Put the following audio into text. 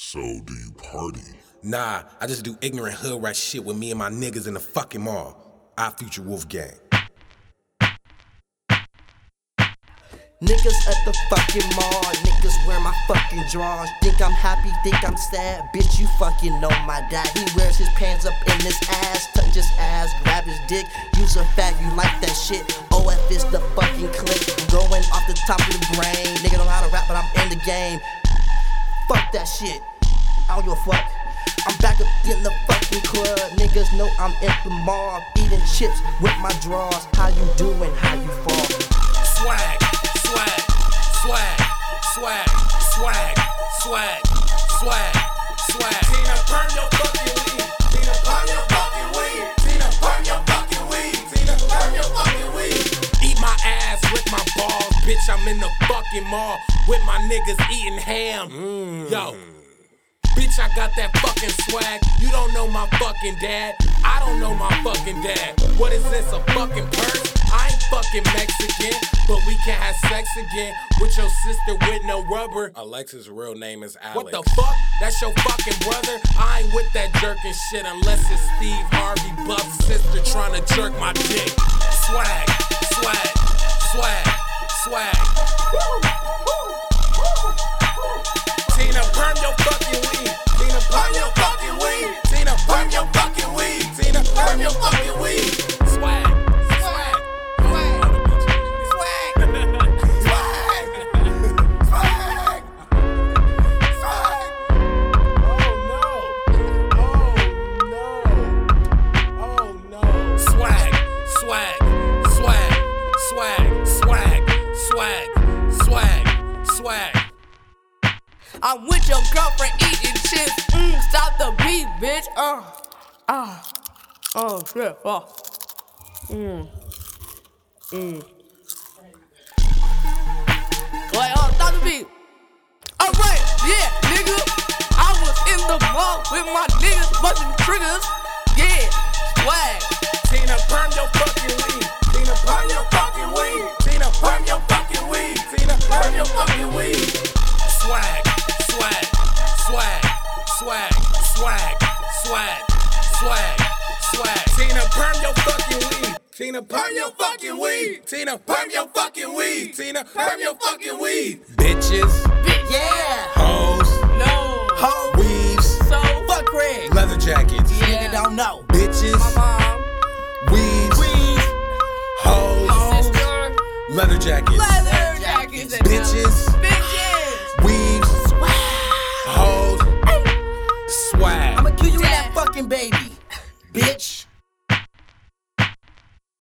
So, do you party? Nah, I just do ignorant hood rat shit with me and my niggas in the fucking mall. Odd Future Wolf Gang. Niggas at the fucking mall, niggas wear my fucking drawers. Think I'm happy, think I'm sad. Bitch, you fucking know my dad. He wears his pants up in his ass, touch his ass, grab his dick. Use a fat, you like that shit. OF is the fucking click. Going off the top of the brain. Nigga don't know how to rap, but I'm in the game. That shit. I don't give a fuck. I'm back up in the fucking club. Niggas know I'm in the mall. Eating chips with my drawers. How you doing? How you fall? Swag, swag, swag, swag, swag, swag, swag. Bitch. I'm in the fucking mall with my niggas eating ham. Mm. Yo. Bitch, I got that fucking swag. You don't know my fucking dad. I don't know my fucking dad. What is this, a fucking purse? I ain't fucking Mexican, but we can have sex again with your sister with no rubber. Alexa's real name is Alex. What the fuck? That's your fucking brother? I ain't with that jerking shit unless it's Steve Harvey Buff's sister trying to jerk my dick. Swag, swag, swag, swag. Tina, I'm with your girlfriend eating chips. Mm, stop the beat, bitch. Uh, ah, oh shit. Oh. Mm. Mm. Wait, oh, stop the beat. Alright, yeah, nigga. I was in the mall with my niggas, busting triggers. Yeah, swag. Tina, burn your fucking weed. Tina, burn your fucking weed. Tina, burn your fucking weed. Tina, burn your fucking weed. Swag, swag, swag, swag. Tina, burn your fucking weed. Tina, burn your fucking weed. Tina, burn your fucking weed. Tina, burn your fucking weed. Bitches, Yeah! hoes, No. Ho! weaves, So, Fuck Craig! leather jackets, Nigga don't know. bitches, My mom, weaves, Weaves. hoes, sister, leather jackets, leather jackets, bitches, bitches. weaves, Swag. hoes, swag. I'ma kill you with that fucking baby. Bitch.